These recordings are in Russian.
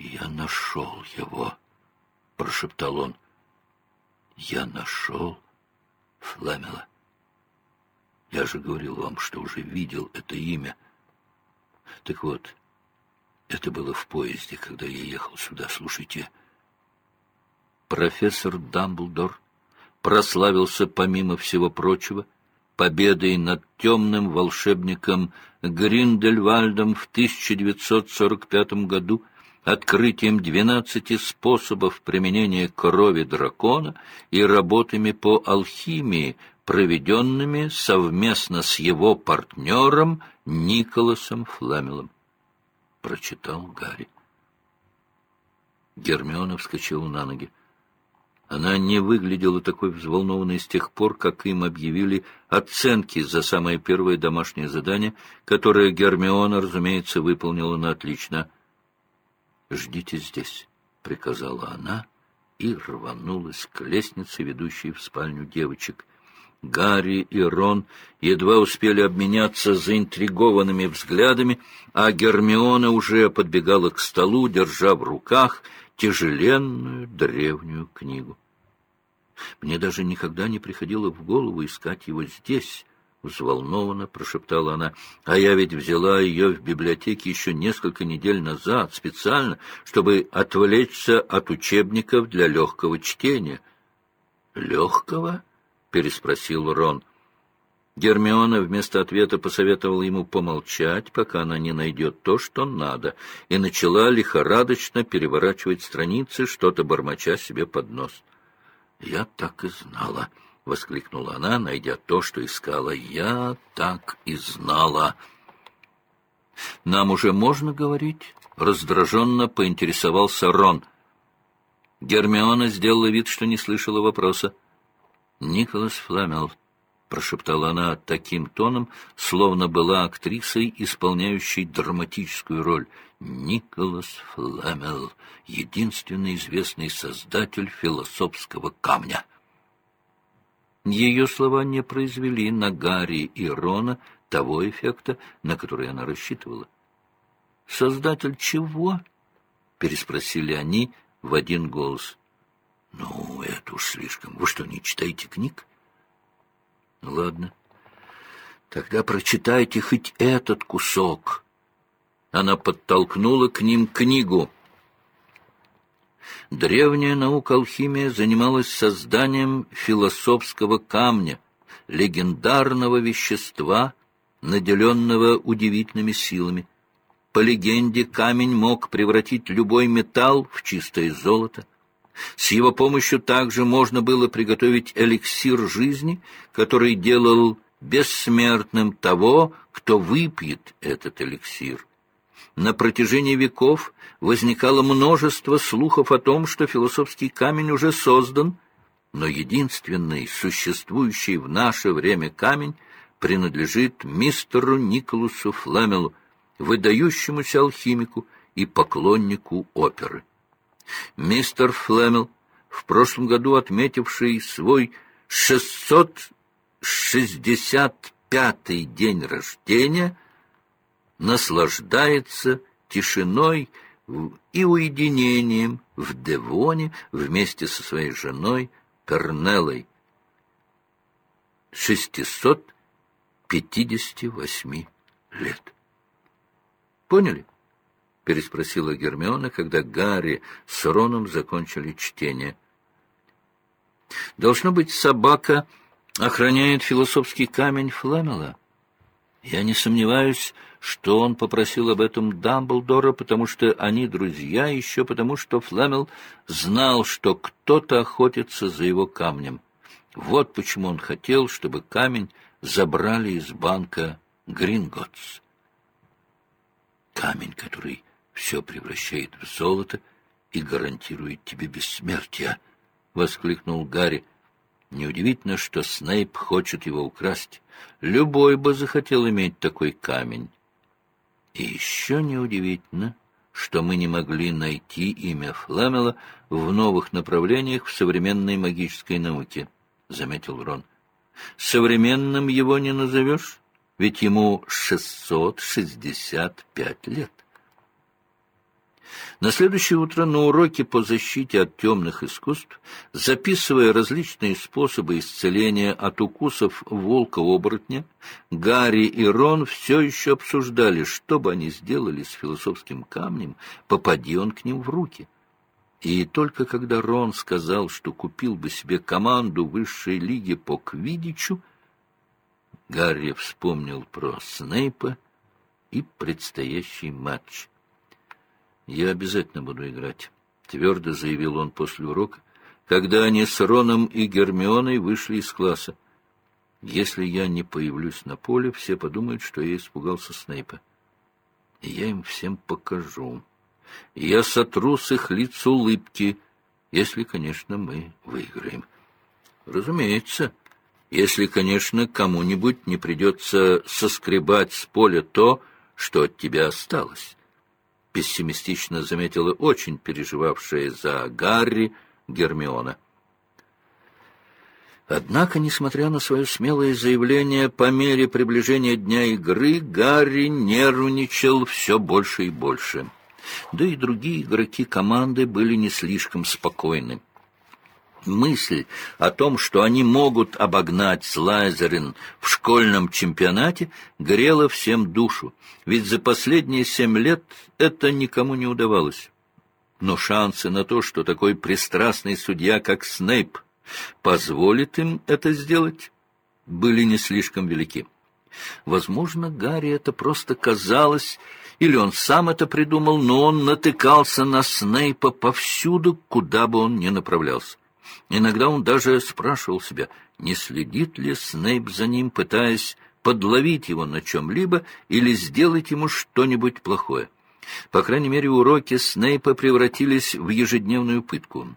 «Я нашел его», — прошептал он. «Я нашел Флемела. Я же говорил вам, что уже видел это имя. Так вот, это было в поезде, когда я ехал сюда. Слушайте, профессор Дамблдор прославился, помимо всего прочего, победой над темным волшебником Гриндельвальдом в 1945 году, открытием двенадцати способов применения крови дракона и работами по алхимии, проведенными совместно с его партнером Николасом Фламелом. Прочитал Гарри. Гермиона вскочила на ноги. Она не выглядела такой взволнованной с тех пор, как им объявили оценки за самое первое домашнее задание, которое Гермиона, разумеется, выполнила на отлично. «Ждите здесь», — приказала она и рванулась к лестнице, ведущей в спальню девочек. Гарри и Рон едва успели обменяться заинтригованными взглядами, а Гермиона уже подбегала к столу, держа в руках тяжеленную древнюю книгу. Мне даже никогда не приходило в голову искать его здесь, — взволнованно прошептала она. — А я ведь взяла ее в библиотеке еще несколько недель назад, специально, чтобы отвлечься от учебников для легкого чтения. — Легкого? — переспросил Рон. Гермиона вместо ответа посоветовала ему помолчать, пока она не найдет то, что надо, и начала лихорадочно переворачивать страницы, что-то бормоча себе под нос. «Я так и знала!» — воскликнула она, найдя то, что искала. «Я так и знала!» «Нам уже можно говорить?» — раздраженно поинтересовался Рон. Гермиона сделала вид, что не слышала вопроса. «Николас Фламел», — прошептала она таким тоном, словно была актрисой, исполняющей драматическую роль. Николас Фламел, единственный известный создатель философского камня. Ее слова не произвели на Гарри и Рона того эффекта, на который она рассчитывала. «Создатель чего?» — переспросили они в один голос. «Ну, это уж слишком. Вы что, не читаете книг?» «Ладно. Тогда прочитайте хоть этот кусок», она подтолкнула к ним книгу. Древняя наука алхимия занималась созданием философского камня, легендарного вещества, наделенного удивительными силами. По легенде, камень мог превратить любой металл в чистое золото. С его помощью также можно было приготовить эликсир жизни, который делал бессмертным того, кто выпьет этот эликсир на протяжении веков возникало множество слухов о том, что философский камень уже создан, но единственный существующий в наше время камень принадлежит мистеру Николасу Фламелу, выдающемуся алхимику и поклоннику оперы. Мистер Флемел, в прошлом году отметивший свой 665-й день рождения, наслаждается тишиной и уединением в Девоне вместе со своей женой Пернеллой. 658 лет. Поняли? — переспросила Гермиона, когда Гарри с Роном закончили чтение. «Должно быть, собака охраняет философский камень Фламела. Я не сомневаюсь, что он попросил об этом Дамблдора, потому что они друзья, еще потому что Фламел знал, что кто-то охотится за его камнем. Вот почему он хотел, чтобы камень забрали из банка Гринготс. Камень, который все превращает в золото и гарантирует тебе бессмертие, — воскликнул Гарри. Неудивительно, что Снейп хочет его украсть. Любой бы захотел иметь такой камень. И еще неудивительно, что мы не могли найти имя Фламела в новых направлениях в современной магической науке, — заметил Рон. Современным его не назовешь, ведь ему шестьсот шестьдесят пять лет. На следующее утро на уроке по защите от темных искусств, записывая различные способы исцеления от укусов волка-оборотня, Гарри и Рон все еще обсуждали, что бы они сделали с философским камнем, попади он к ним в руки. И только когда Рон сказал, что купил бы себе команду высшей лиги по квидичу, Гарри вспомнил про Снейпа и предстоящий матч. «Я обязательно буду играть», — твердо заявил он после урока, когда они с Роном и Гермионой вышли из класса. «Если я не появлюсь на поле, все подумают, что я испугался Снейпа. Я им всем покажу. Я сотру с их лиц улыбки, если, конечно, мы выиграем. Разумеется, если, конечно, кому-нибудь не придется соскребать с поля то, что от тебя осталось» пессимистично заметила очень переживавшая за Гарри Гермиона. Однако, несмотря на свое смелое заявление, по мере приближения дня игры Гарри нервничал все больше и больше. Да и другие игроки команды были не слишком спокойны. Мысль о том, что они могут обогнать Слайзерин в школьном чемпионате, грела всем душу, ведь за последние семь лет это никому не удавалось. Но шансы на то, что такой пристрастный судья, как Снейп, позволит им это сделать, были не слишком велики. Возможно, Гарри это просто казалось, или он сам это придумал, но он натыкался на Снейпа повсюду, куда бы он ни направлялся. Иногда он даже спрашивал себя, не следит ли Снейп за ним, пытаясь подловить его на чем-либо или сделать ему что-нибудь плохое. По крайней мере, уроки Снейпа превратились в ежедневную пытку.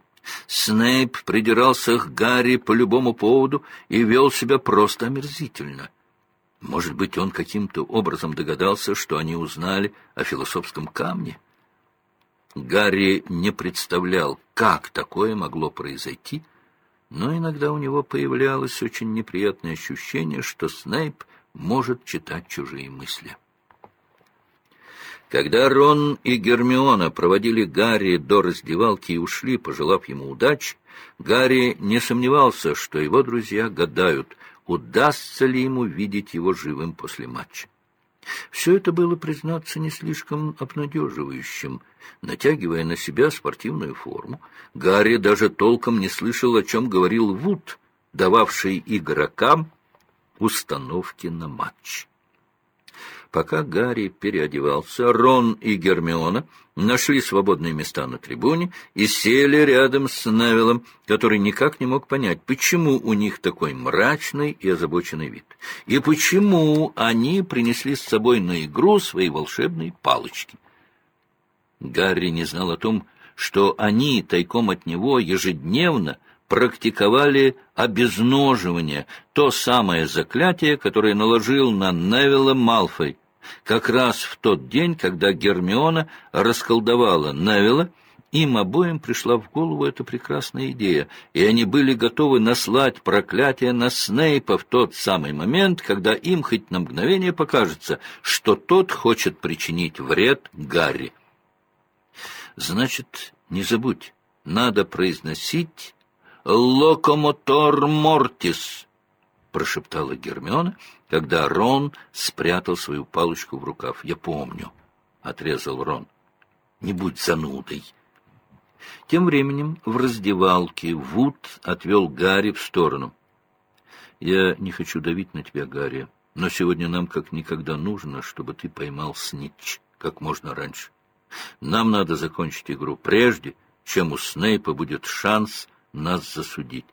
Снейп придирался к Гарри по любому поводу и вел себя просто омерзительно. Может быть, он каким-то образом догадался, что они узнали о философском камне? Гарри не представлял, как такое могло произойти, но иногда у него появлялось очень неприятное ощущение, что Снейп может читать чужие мысли. Когда Рон и Гермиона проводили Гарри до раздевалки и ушли, пожелав ему удачи, Гарри не сомневался, что его друзья гадают, удастся ли ему видеть его живым после матча. Все это было, признаться, не слишком обнадеживающим. Натягивая на себя спортивную форму, Гарри даже толком не слышал, о чем говорил Вуд, дававший игрокам установки на матч. Пока Гарри переодевался, Рон и Гермиона нашли свободные места на трибуне и сели рядом с Невиллом, который никак не мог понять, почему у них такой мрачный и озабоченный вид, и почему они принесли с собой на игру свои волшебные палочки. Гарри не знал о том, что они тайком от него ежедневно практиковали обезноживание, то самое заклятие, которое наложил на Невилла Малфой, как раз в тот день, когда Гермиона расколдовала Невилла, им обоим пришла в голову эта прекрасная идея, и они были готовы наслать проклятие на Снейпа в тот самый момент, когда им хоть на мгновение покажется, что тот хочет причинить вред Гарри. Значит, не забудь, надо произносить «Локомотор Мортис», — прошептала Гермиона, когда Рон спрятал свою палочку в рукав. «Я помню», — отрезал Рон. «Не будь занудой». Тем временем в раздевалке Вуд отвел Гарри в сторону. «Я не хочу давить на тебя, Гарри, но сегодня нам как никогда нужно, чтобы ты поймал Снитч как можно раньше. Нам надо закончить игру прежде, чем у Снейпа будет шанс нас засудить.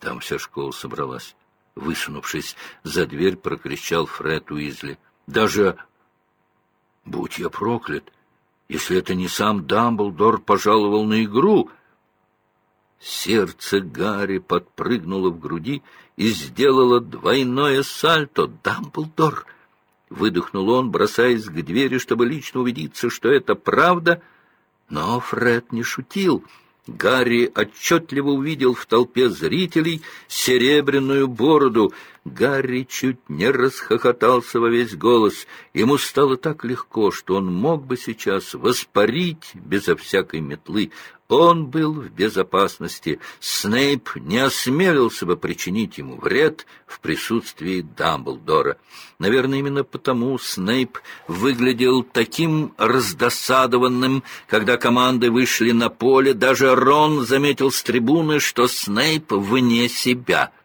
Там вся школа собралась. Высунувшись за дверь, прокричал Фред Уизли. Даже, будь я проклят, если это не сам Дамблдор пожаловал на игру... Сердце Гарри подпрыгнуло в груди и сделало двойное сальто. «Дамблдор!» — выдохнул он, бросаясь к двери, чтобы лично убедиться, что это правда. Но Фред не шутил. Гарри отчетливо увидел в толпе зрителей серебряную бороду, Гарри чуть не расхохотался во весь голос. Ему стало так легко, что он мог бы сейчас воспарить безо всякой метлы. Он был в безопасности. Снейп не осмелился бы причинить ему вред в присутствии Дамблдора. Наверное, именно потому Снейп выглядел таким раздосадованным, когда команды вышли на поле. Даже Рон заметил с трибуны, что Снейп вне себя —